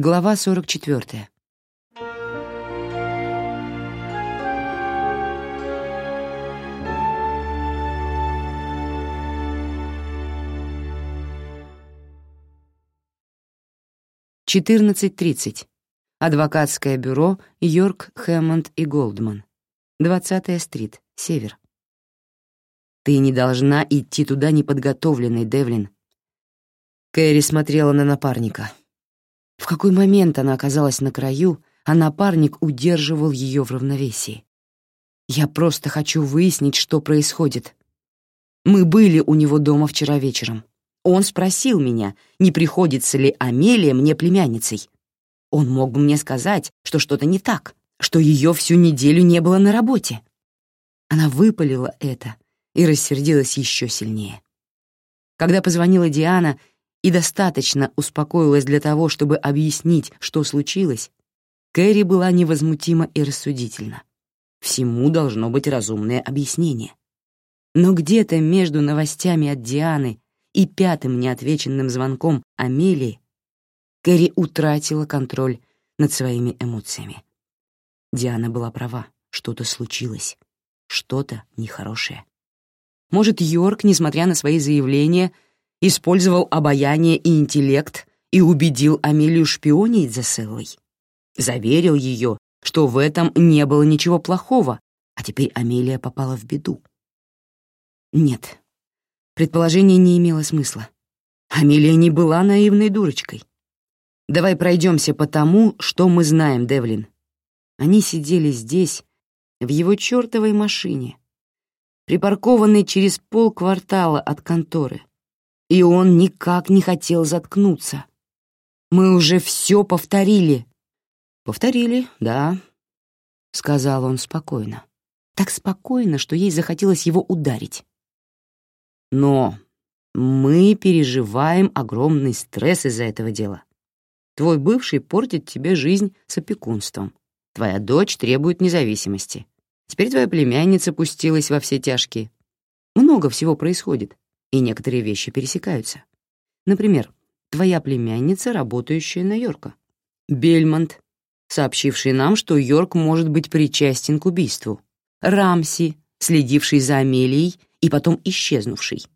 Глава 44. Четырнадцать тридцать. Адвокатское бюро Йорк, Хэммонд и Голдман. Двадцатая стрит, Север. Ты не должна идти туда неподготовленной, Девлин. Кэрри смотрела на напарника. В какой момент она оказалась на краю, а напарник удерживал ее в равновесии. Я просто хочу выяснить, что происходит. Мы были у него дома вчера вечером. Он спросил меня, не приходится ли Амелия мне племянницей. Он мог бы мне сказать, что что-то не так, что ее всю неделю не было на работе. Она выпалила это и рассердилась еще сильнее. Когда позвонила Диана и достаточно успокоилась для того, чтобы объяснить, что случилось, Кэрри была невозмутима и рассудительна. Всему должно быть разумное объяснение. Но где-то между новостями от Дианы и пятым неотвеченным звонком Амелии Кэрри утратила контроль над своими эмоциями. Диана была права, что-то случилось, что-то нехорошее. Может, Йорк, несмотря на свои заявления, использовал обаяние и интеллект и убедил Амелию шпионить за Селлой. Заверил ее, что в этом не было ничего плохого, а теперь Амелия попала в беду. Нет, предположение не имело смысла. Амелия не была наивной дурочкой. Давай пройдемся по тому, что мы знаем, Девлин. Они сидели здесь, в его чертовой машине, припаркованной через полквартала от конторы, и он никак не хотел заткнуться. Мы уже все повторили. Повторили, да, сказал он спокойно. Так спокойно, что ей захотелось его ударить. Но мы переживаем огромный стресс из-за этого дела. Твой бывший портит тебе жизнь с опекунством. Твоя дочь требует независимости. Теперь твоя племянница пустилась во все тяжкие. Много всего происходит и некоторые вещи пересекаются. Например, твоя племянница, работающая на Йорка. Бельмонт, сообщивший нам, что Йорк может быть причастен к убийству. Рамси, следивший за Амелией и потом исчезнувший.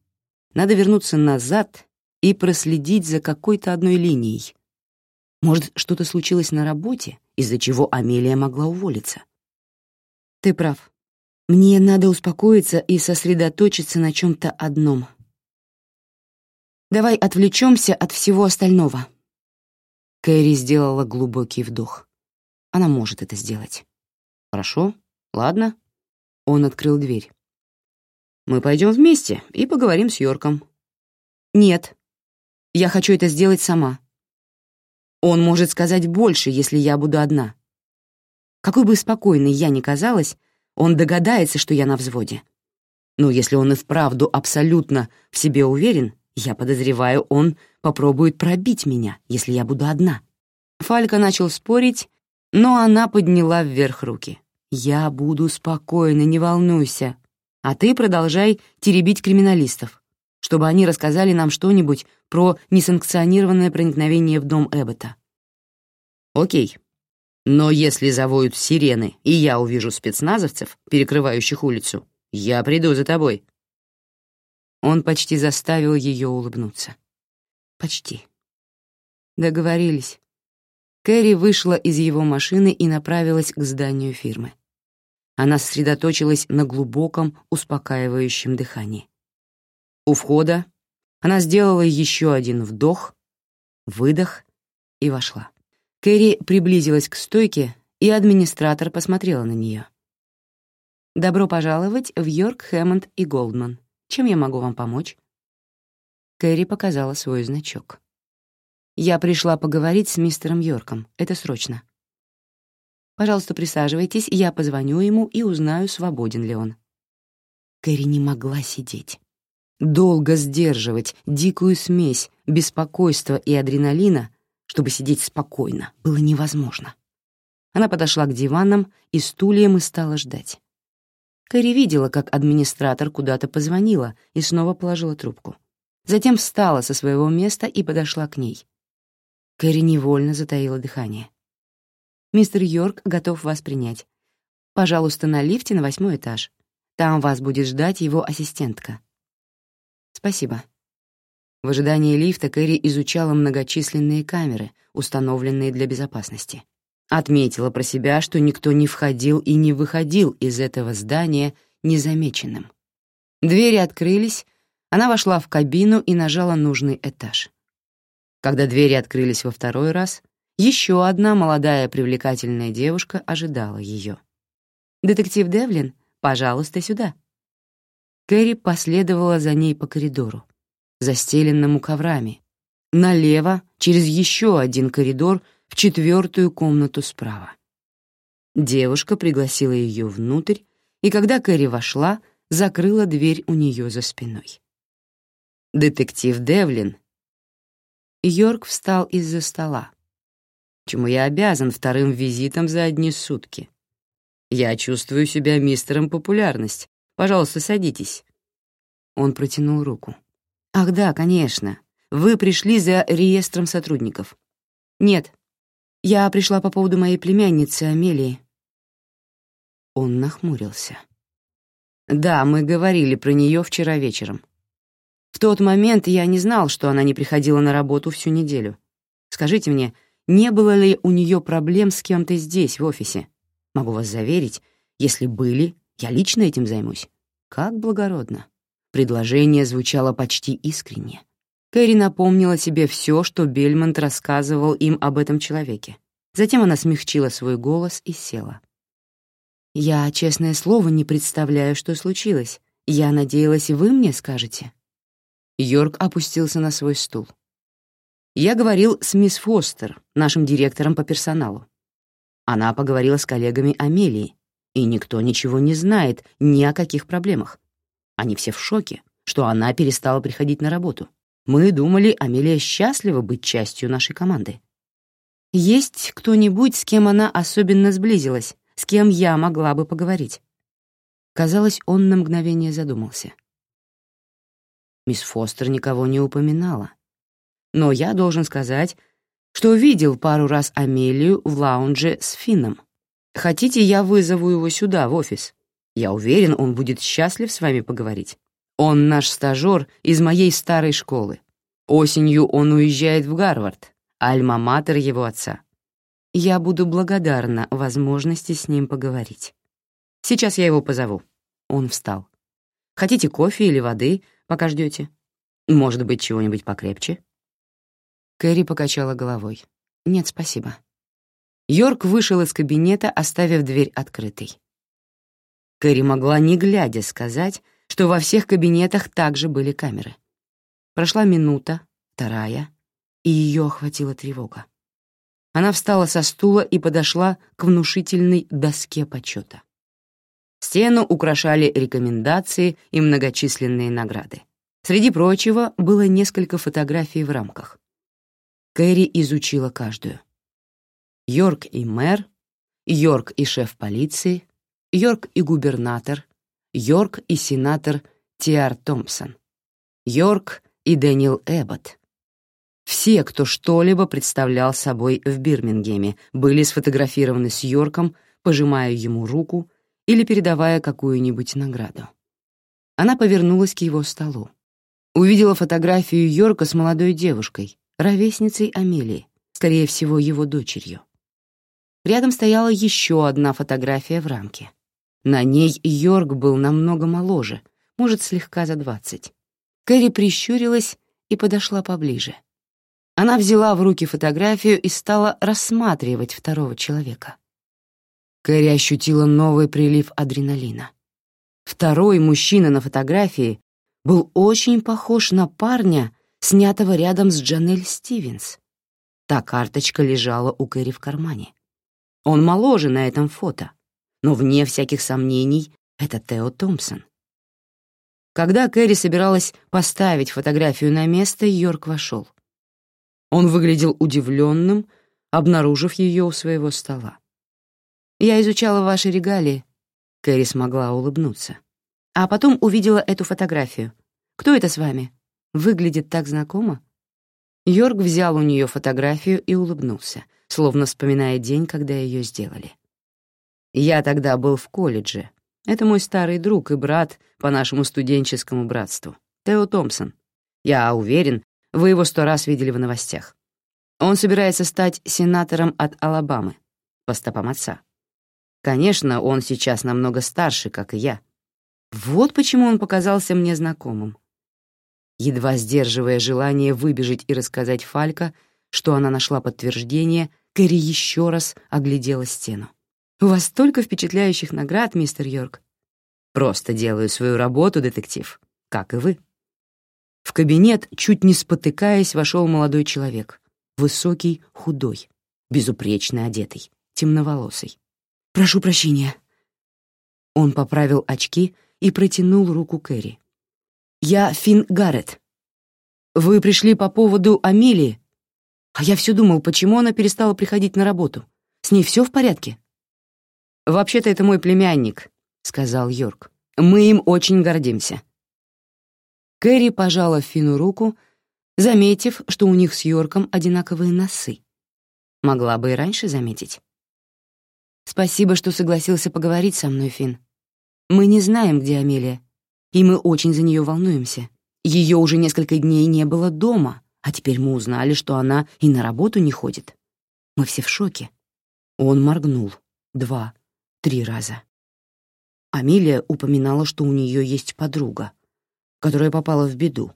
Надо вернуться назад и проследить за какой-то одной линией. Может, что-то случилось на работе, из-за чего Амелия могла уволиться. Ты прав. Мне надо успокоиться и сосредоточиться на чем-то одном — Давай отвлечемся от всего остального. Кэрри сделала глубокий вдох. Она может это сделать. Хорошо, ладно. Он открыл дверь. Мы пойдем вместе и поговорим с Йорком. Нет, я хочу это сделать сама. Он может сказать больше, если я буду одна. Какой бы спокойной я ни казалась, он догадается, что я на взводе. Но если он и вправду абсолютно в себе уверен, я подозреваю, он попробует пробить меня, если я буду одна. Фалька начал спорить, но она подняла вверх руки. «Я буду спокойна, не волнуйся. А ты продолжай теребить криминалистов, чтобы они рассказали нам что-нибудь про несанкционированное проникновение в дом Эббота». «Окей. Но если завоют сирены, и я увижу спецназовцев, перекрывающих улицу, я приду за тобой», он почти заставил ее улыбнуться. Почти. Договорились. Кэрри вышла из его машины и направилась к зданию фирмы. Она сосредоточилась на глубоком, успокаивающем дыхании. У входа она сделала еще один вдох, выдох и вошла. Кэрри приблизилась к стойке, и администратор посмотрела на нее. «Добро пожаловать в Йорк, Хэммонд и Голдман. Чем я могу вам помочь?» Кэрри показала свой значок. «Я пришла поговорить с мистером Йорком. Это срочно. Пожалуйста, присаживайтесь, я позвоню ему и узнаю, свободен ли он». Кэрри не могла сидеть. Долго сдерживать дикую смесь беспокойства и адреналина, чтобы сидеть спокойно, было невозможно. Она подошла к диванам и стульям и стала ждать. Кэрри видела, как администратор куда-то позвонила и снова положила трубку. Затем встала со своего места и подошла к ней. Кэрри невольно затаила дыхание. «Мистер Йорк готов вас принять. Пожалуйста, на лифте на восьмой этаж. Там вас будет ждать его ассистентка». «Спасибо». В ожидании лифта Кэрри изучала многочисленные камеры, установленные для безопасности. Отметила про себя, что никто не входил и не выходил из этого здания незамеченным. Двери открылись, она вошла в кабину и нажала нужный этаж. Когда двери открылись во второй раз, еще одна молодая привлекательная девушка ожидала ее. «Детектив Девлин, пожалуйста, сюда». Кэрри последовала за ней по коридору, застеленному коврами, налево через еще один коридор в четвертую комнату справа. Девушка пригласила ее внутрь, и когда Кэрри вошла, закрыла дверь у нее за спиной. «Детектив Девлин». Йорк встал из-за стола, чему я обязан вторым визитом за одни сутки. «Я чувствую себя мистером популярность. Пожалуйста, садитесь». Он протянул руку. «Ах да, конечно. Вы пришли за реестром сотрудников». «Нет, я пришла по поводу моей племянницы Амелии». Он нахмурился. «Да, мы говорили про нее вчера вечером. В тот момент я не знал, что она не приходила на работу всю неделю. Скажите мне, не было ли у нее проблем с кем-то здесь, в офисе? Могу вас заверить, если были, я лично этим займусь. Как благородно». Предложение звучало почти искренне. Кэрри напомнила себе все, что Бельмонт рассказывал им об этом человеке. Затем она смягчила свой голос и села. «Я, честное слово, не представляю, что случилось. Я надеялась, вы мне скажете». Йорк опустился на свой стул. «Я говорил с мисс Фостер, нашим директором по персоналу. Она поговорила с коллегами Амелии, и никто ничего не знает ни о каких проблемах. Они все в шоке, что она перестала приходить на работу. Мы думали, Амелия счастлива быть частью нашей команды. Есть кто-нибудь, с кем она особенно сблизилась, с кем я могла бы поговорить? Казалось, он на мгновение задумался. Мисс Фостер никого не упоминала. Но я должен сказать, что видел пару раз Амелию в лаунже с Финном. Хотите, я вызову его сюда, в офис? Я уверен, он будет счастлив с вами поговорить. Он наш стажёр из моей старой школы. Осенью он уезжает в Гарвард, альма-матер его отца. Я буду благодарна возможности с ним поговорить. Сейчас я его позову. Он встал. Хотите кофе или воды, пока ждете? Может быть, чего-нибудь покрепче? Кэрри покачала головой. Нет, спасибо. Йорк вышел из кабинета, оставив дверь открытой. Кэрри могла, не глядя, сказать, что во всех кабинетах также были камеры. Прошла минута, вторая, и ее охватила тревога. Она встала со стула и подошла к внушительной доске почета. Стену украшали рекомендации и многочисленные награды. Среди прочего было несколько фотографий в рамках. Кэрри изучила каждую. Йорк и мэр, Йорк и шеф полиции, Йорк и губернатор, Йорк и сенатор Тиар Томпсон, Йорк и Дэниел Эббот. Все, кто что-либо представлял собой в Бирмингеме, были сфотографированы с Йорком, пожимая ему руку или передавая какую-нибудь награду. Она повернулась к его столу. Увидела фотографию Йорка с молодой девушкой, ровесницей Амелии, скорее всего, его дочерью. Рядом стояла еще одна фотография в рамке — на ней Йорк был намного моложе, может, слегка за двадцать. Кэрри прищурилась и подошла поближе. Она взяла в руки фотографию и стала рассматривать второго человека. Кэрри ощутила новый прилив адреналина. Второй мужчина на фотографии был очень похож на парня, снятого рядом с Джанель Стивенс. Та карточка лежала у Кэрри в кармане. Он моложе на этом фото, но, вне всяких сомнений, это Тео Томпсон. Когда Кэрри собиралась поставить фотографию на место, Йорк вошел. Он выглядел удивленным, обнаружив ее у своего стола. «Я изучала ваши регалии», — Кэрри смогла улыбнуться. А потом увидела эту фотографию. «Кто это с вами? Выглядит так знакомо». Йорк взял у нее фотографию и улыбнулся, словно вспоминая день, когда ее сделали. «Я тогда был в колледже. Это мой старый друг и брат по нашему студенческому братству, Тео Томпсон. Я уверен, вы его сто раз видели в новостях. Он собирается стать сенатором от Алабамы, по стопам отца. Конечно, он сейчас намного старше, как и я. Вот почему он показался мне знакомым. Едва сдерживая желание выбежать и рассказать Фалька, что она нашла подтверждение, Кэрри еще раз оглядела стену. «У вас столько впечатляющих наград, мистер Йорк». «Просто делаю свою работу, детектив, как и вы». В кабинет, чуть не спотыкаясь, вошел молодой человек. Высокий, худой, безупречно одетый, темноволосый. «Прошу прощения». Он поправил очки и протянул руку Кэрри. «Я Финн Гаррет. Вы пришли по поводу Амелии? А я все думал, почему она перестала приходить на работу. С ней все в порядке?» «Вообще-то это мой племянник», — сказал Йорк. «Мы им очень гордимся». Кэрри пожала Фину руку, заметив, что у них с Йорком одинаковые носы. Могла бы и раньше заметить. «Спасибо, что согласился поговорить со мной, Фин. Мы не знаем, где Амелия, и мы очень за нее волнуемся. Ее уже несколько дней не было дома, а теперь мы узнали, что она и на работу не ходит. Мы все в шоке. Он моргнул. Два, три раза. Амелия упоминала, что у нее есть подруга, которая попала в беду.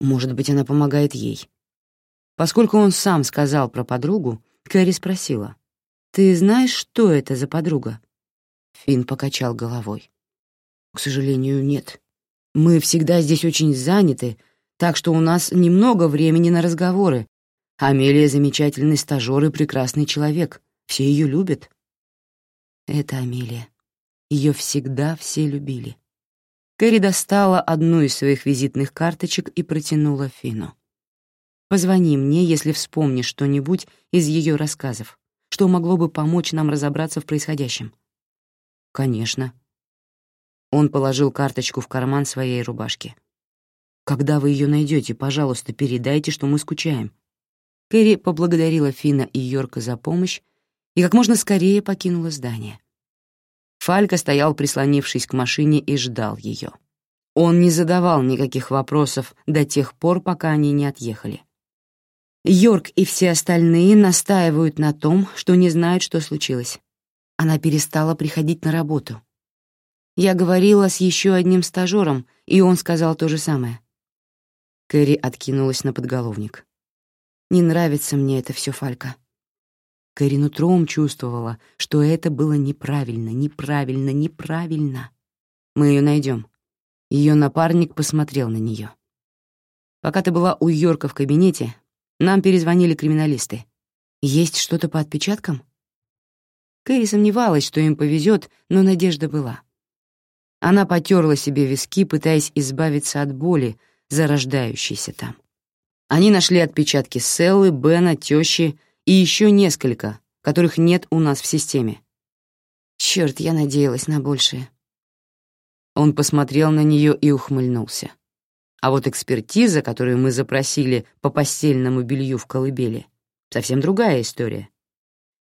Может быть, она помогает ей. Поскольку он сам сказал про подругу, Кэрри спросила, «Ты знаешь, что это за подруга?» Финн покачал головой. «К сожалению, нет. Мы всегда здесь очень заняты, так что у нас немного времени на разговоры. Амелия — замечательный стажёр и прекрасный человек. Все ее любят». Это Амелия. Ее всегда все любили. Кэрри достала одну из своих визитных карточек и протянула Фину. «Позвони мне, если вспомнишь что-нибудь из ее рассказов, что могло бы помочь нам разобраться в происходящем». «Конечно», он положил карточку в карман своей рубашки. «Когда вы ее найдете, пожалуйста, передайте, что мы скучаем». Кэрри поблагодарила Фина и Йорка за помощь и как можно скорее покинула здание. Фалька стоял, прислонившись к машине, и ждал ее. Он не задавал никаких вопросов до тех пор, пока они не отъехали. Йорк и все остальные настаивают на том, что не знают, что случилось. Она перестала приходить на работу. Я говорила с еще одним стажером, и он сказал то же самое. Кэрри откинулась на подголовник. «Не нравится мне это все, Фалька». Кэрри нутром чувствовала, что это было неправильно, неправильно, неправильно. «Мы ее найдем». Ее напарник посмотрел на нее. «Пока ты была у Йорка в кабинете, нам перезвонили криминалисты. Есть что-то по отпечаткам?» Кэрри сомневалась, что им повезет, но надежда была. Она потерла себе виски, пытаясь избавиться от боли, зарождающейся там. Они нашли отпечатки Селлы, Бена, тещи и еще несколько, которых нет у нас в системе. Черт, я надеялась на большее. Он посмотрел на нее и ухмыльнулся. А вот экспертиза, которую мы запросили по постельному белью в колыбели, совсем другая история.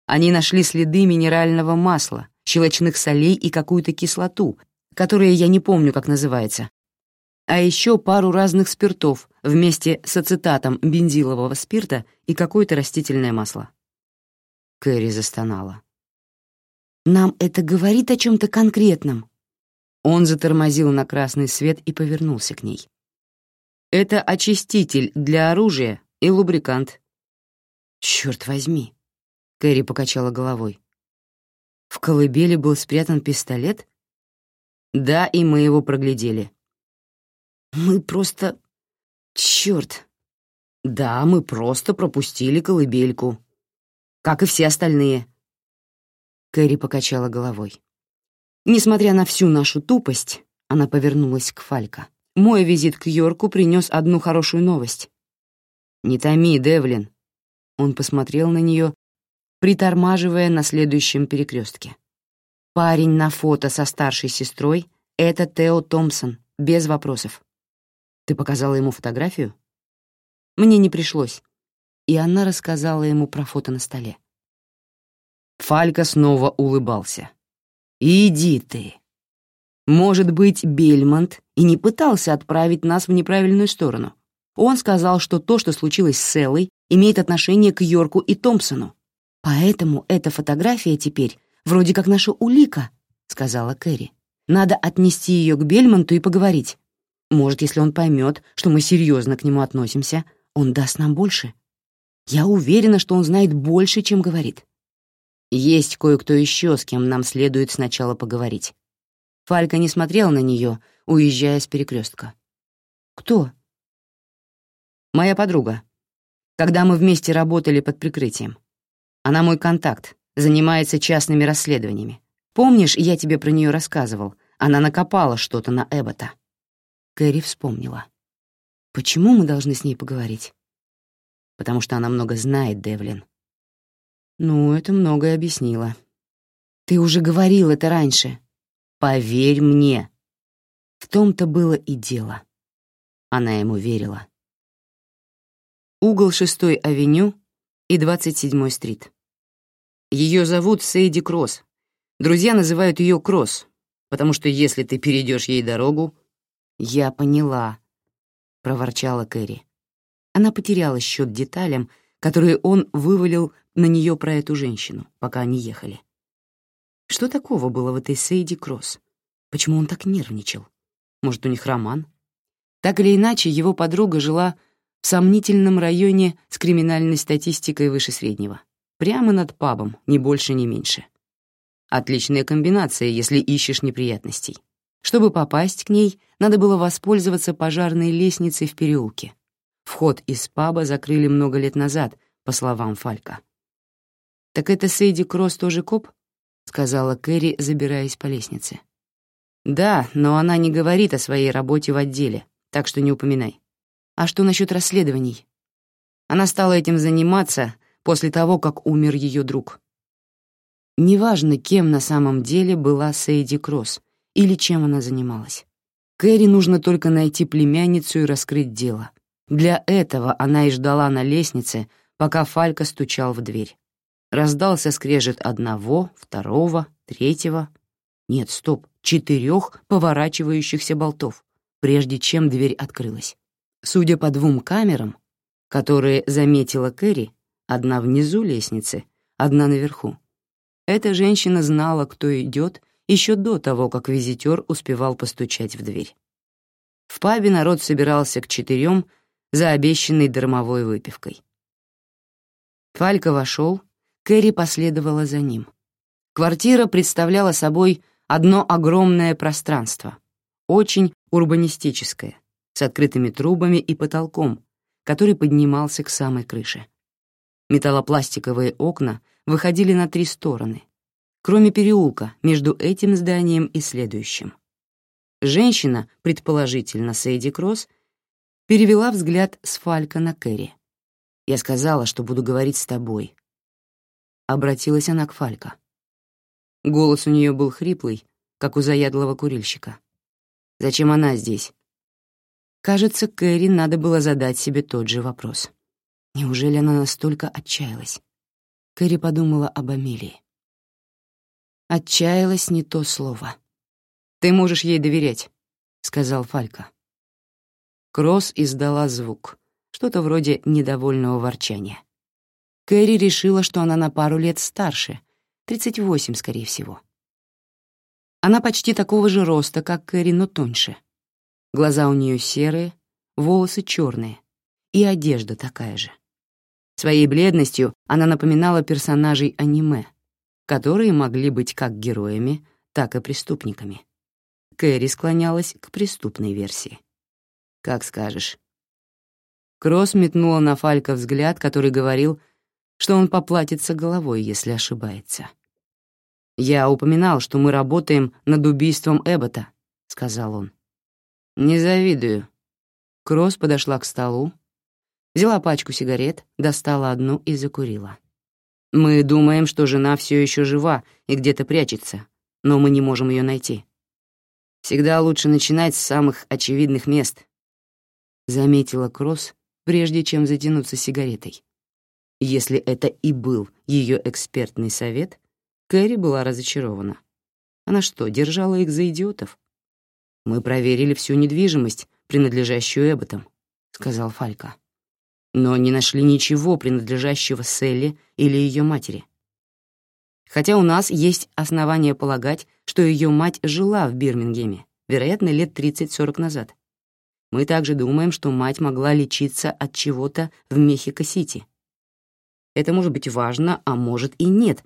Они нашли следы минерального масла, щелочных солей и какую-то кислоту, которые я не помню, как называется. А еще пару разных спиртов вместе с ацетатом бензилового спирта и какое-то растительное масло. Кэрри застонала. «Нам это говорит о чем-то конкретном?» Он затормозил на красный свет и повернулся к ней. «Это очиститель для оружия и лубрикант». «Черт возьми!» — Кэрри покачала головой. «В колыбели был спрятан пистолет?» Да, и мы его проглядели. Мы просто... Чёрт. Да, мы просто пропустили колыбельку. Как и все остальные. Кэрри покачала головой. Несмотря на всю нашу тупость, она повернулась к Фалька. Мой визит к Йорку принес одну хорошую новость. «Не томи, Девлин». Он посмотрел на нее, притормаживая на следующем перекрестке. Парень на фото со старшей сестрой — это Тео Томпсон, без вопросов. Ты показала ему фотографию? Мне не пришлось. И она рассказала ему про фото на столе. Фалька снова улыбался. «Иди ты!» Может быть, Бельмонт и не пытался отправить нас в неправильную сторону. Он сказал, что то, что случилось с Селлой, имеет отношение к Йорку и Томпсону. Поэтому эта фотография теперь вроде как наша улика, сказала Кэрри. Надо отнести ее к Бельмонту и поговорить. Может, если он поймет, что мы серьезно к нему относимся, он даст нам больше. Я уверена, что он знает больше, чем говорит. Есть кое-кто еще, с кем нам следует сначала поговорить. Фалька не смотрел на нее, уезжая с перекрестка. «Кто?» «Моя подруга. Когда мы вместе работали под прикрытием. Она мой контакт, занимается частными расследованиями. Помнишь, я тебе про нее рассказывал? Она накопала что-то на Эббота». Кэрри вспомнила. «Почему мы должны с ней поговорить?» «Потому что она много знает, Девлин». «Ну, это многое объяснило». «Ты уже говорил это раньше», Поверь мне. В том-то было и дело. Она ему верила. Угол 6-й авеню и 27-й стрит. Ее зовут Сейди Кросс. Друзья называют ее Кросс, потому что если ты перейдешь ей дорогу... Я поняла, — проворчала Кэрри. Она потеряла счет деталям, которые он вывалил на нее про эту женщину, пока они ехали. Что такого было в этой Сейди Кросс? Почему он так нервничал? Может, у них роман? Так или иначе, его подруга жила в сомнительном районе с криминальной статистикой выше среднего. Прямо над пабом, ни больше, ни меньше. Отличная комбинация, если ищешь неприятностей. Чтобы попасть к ней, надо было воспользоваться пожарной лестницей в переулке. Вход из паба закрыли много лет назад, по словам Фалька. «Так это Сейди Кросс тоже коп?» — сказала Кэрри, забираясь по лестнице. «Да, но она не говорит о своей работе в отделе, так что не упоминай. А что насчет расследований?» Она стала этим заниматься после того, как умер ее друг. Неважно, кем на самом деле была Сейди Кросс или чем она занималась. Кэрри нужно только найти племянницу и раскрыть дело. Для этого она и ждала на лестнице, пока Фалька стучал в дверь. Раздался скрежет одного, второго, третьего. Нет, стоп, четырех поворачивающихся болтов, прежде чем дверь открылась. Судя по двум камерам, которые заметила Кэрри, одна внизу лестницы, одна наверху, эта женщина знала, кто идет, еще до того, как визитер успевал постучать в дверь. В пабе народ собирался к четырем за обещанной дармовой выпивкой. Фалька вошел, Кэрри последовала за ним. Квартира представляла собой одно огромное пространство, очень урбанистическое, с открытыми трубами и потолком, который поднимался к самой крыше. Металлопластиковые окна выходили на три стороны, кроме переулка между этим зданием и следующим. Женщина, предположительно Сейди Кросс, перевела взгляд с Фалька на Кэрри. «Я сказала, что буду говорить с тобой», Обратилась она к Фалька. Голос у нее был хриплый, как у заядлого курильщика. «Зачем она здесь?» Кажется, Кэрри надо было задать себе тот же вопрос. Неужели она настолько отчаялась? Кэрри подумала об Амелии. Отчаялась не то слово. «Ты можешь ей доверять», — сказал Фалька. Кросс издала звук, что-то вроде недовольного ворчания. Кэрри решила, что она на пару лет старше, 38, скорее всего. Она почти такого же роста, как Кэрри, но тоньше. Глаза у нее серые, волосы черные, и одежда такая же. Своей бледностью она напоминала персонажей аниме, которые могли быть как героями, так и преступниками. Кэрри склонялась к преступной версии. «Как скажешь». Кросс метнула на Фалька взгляд, который говорил — что он поплатится головой, если ошибается. «Я упоминал, что мы работаем над убийством Эббота», — сказал он. «Не завидую». Кросс подошла к столу, взяла пачку сигарет, достала одну и закурила. «Мы думаем, что жена все еще жива и где-то прячется, но мы не можем ее найти. Всегда лучше начинать с самых очевидных мест», — заметила Кросс, прежде чем затянуться сигаретой. Если это и был ее экспертный совет, Кэрри была разочарована. Она что, держала их за идиотов? «Мы проверили всю недвижимость, принадлежащую Эбботам», — сказал Фалька. «Но не нашли ничего, принадлежащего Селли или ее матери. Хотя у нас есть основания полагать, что ее мать жила в Бирмингеме, вероятно, лет 30-40 назад. Мы также думаем, что мать могла лечиться от чего-то в Мехико-Сити. Это может быть важно, а может и нет,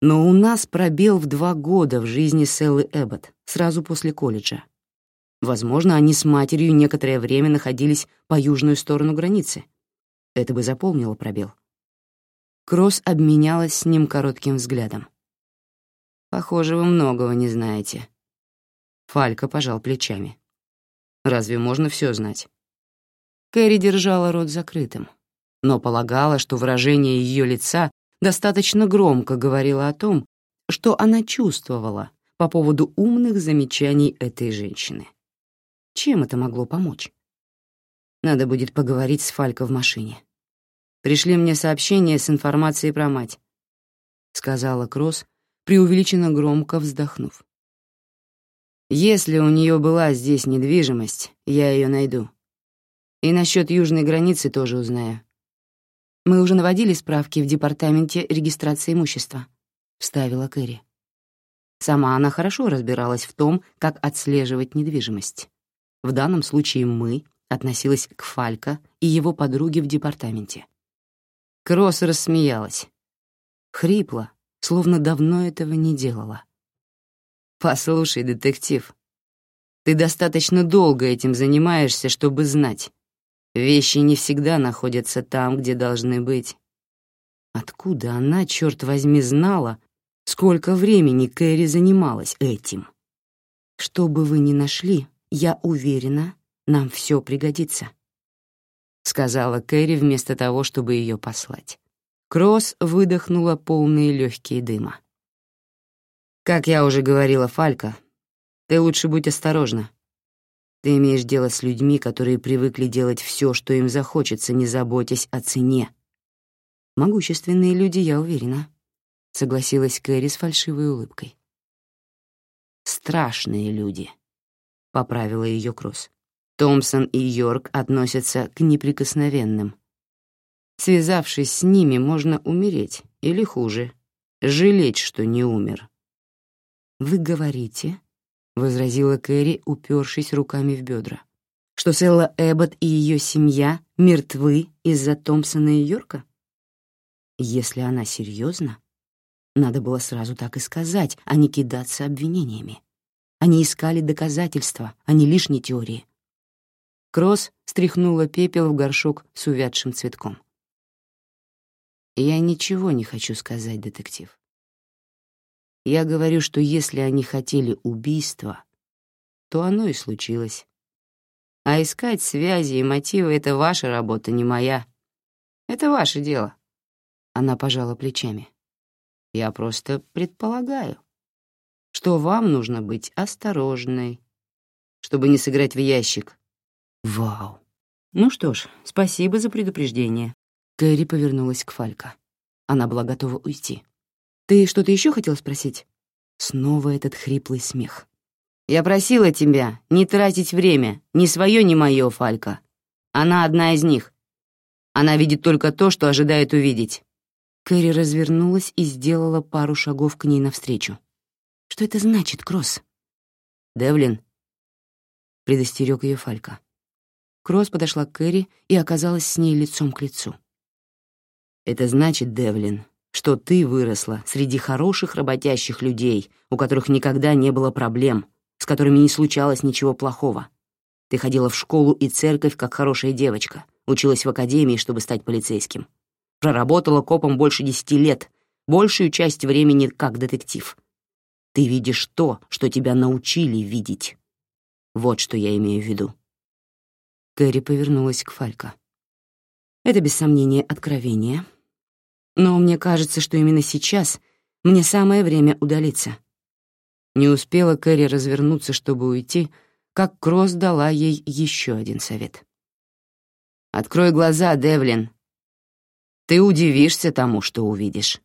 но у нас пробел в два года в жизни Селлы Эббот, сразу после колледжа. Возможно, они с матерью некоторое время находились по южную сторону границы. Это бы заполнило пробел. Кросс обменялась с ним коротким взглядом. «Похоже, вы многого не знаете». Фалька пожал плечами. «Разве можно все знать?» Кэрри держала рот закрытым, но полагала, что выражение ее лица достаточно громко говорило о том, что она чувствовала по поводу умных замечаний этой женщины. Чем это могло помочь? Надо будет поговорить с Фалько в машине. Пришли мне сообщение с информацией про мать», — сказала Кросс, преувеличенно громко вздохнув. «Если у нее была здесь недвижимость, я ее найду. И насчет южной границы тоже узнаю. Мы уже наводили справки в департаменте регистрации имущества», — вставила Кэрри. Сама она хорошо разбиралась в том, как отслеживать недвижимость. В данном случае «мы» относилась к Фалько и его подруге в департаменте. Кросс рассмеялась. Хрипло, словно давно этого не делала. «Послушай, детектив, ты достаточно долго этим занимаешься, чтобы знать. Вещи не всегда находятся там, где должны быть. Откуда она, черт возьми, знала, сколько времени Кэрри занималась этим? Что бы вы ни нашли, я уверена, нам все пригодится сказала Кэрри вместо того, чтобы ее послать. Кросс выдохнула полные легкие дыма. Как я уже говорила, Фалька, ты лучше будь осторожна. Ты имеешь дело с людьми, которые привыкли делать все, что им захочется, не заботясь о цене. Могущественные люди, я уверена, согласилась Кэрри с фальшивой улыбкой. Страшные люди, поправила ее Кросс. Томпсон и Йорк относятся к неприкосновенным. Связавшись с ними, можно умереть, или хуже, жалеть, что не умер. «Вы говорите», — возразила Кэрри, упершись руками в бедра, «что Селла Эббот и ее семья мертвы из-за Томпсона и Йорка? Если она серьезна, надо было сразу так и сказать, а не кидаться обвинениями. Они искали доказательства, а не лишние теории. Кросс стряхнула пепел в горшок с увядшим цветком. «Я ничего не хочу сказать, детектив. Я говорю, что если они хотели убийства, то оно и случилось. А искать связи и мотивы — это ваша работа, не моя. Это ваше дело». Она пожала плечами. «Я просто предполагаю, что вам нужно быть осторожной, чтобы не сыграть в ящик Вау. Ну что ж, спасибо за предупреждение. Кэрри повернулась к Фалька. Она была готова уйти. Ты что-то еще хотел спросить? Снова этот хриплый смех. Я просила тебя не тратить время, ни свое, ни мое, Фалька. Она одна из них. Она видит только то, что ожидает увидеть. Кэрри развернулась и сделала пару шагов к ней навстречу. «Что это значит, Кросс?» «Девлин», — предостерег ее Фалька. Кросс подошла к Кэрри и оказалась с ней лицом к лицу. «Это значит, Девлин, что ты выросла среди хороших работящих людей, у которых никогда не было проблем, с которыми не случалось ничего плохого. Ты ходила в школу и церковь как хорошая девочка, училась в академии, чтобы стать полицейским. Проработала копом больше десяти лет, большую часть времени как детектив. Ты видишь то, что тебя научили видеть. Вот что я имею в виду. Кэрри повернулась к Фалько. «Это, без сомнения, откровение. Но мне кажется, что именно сейчас мне самое время удалиться». Не успела Кэрри развернуться, чтобы уйти, как Кросс дала ей еще один совет. Открой глаза, Девлин. Ты удивишься тому, что увидишь.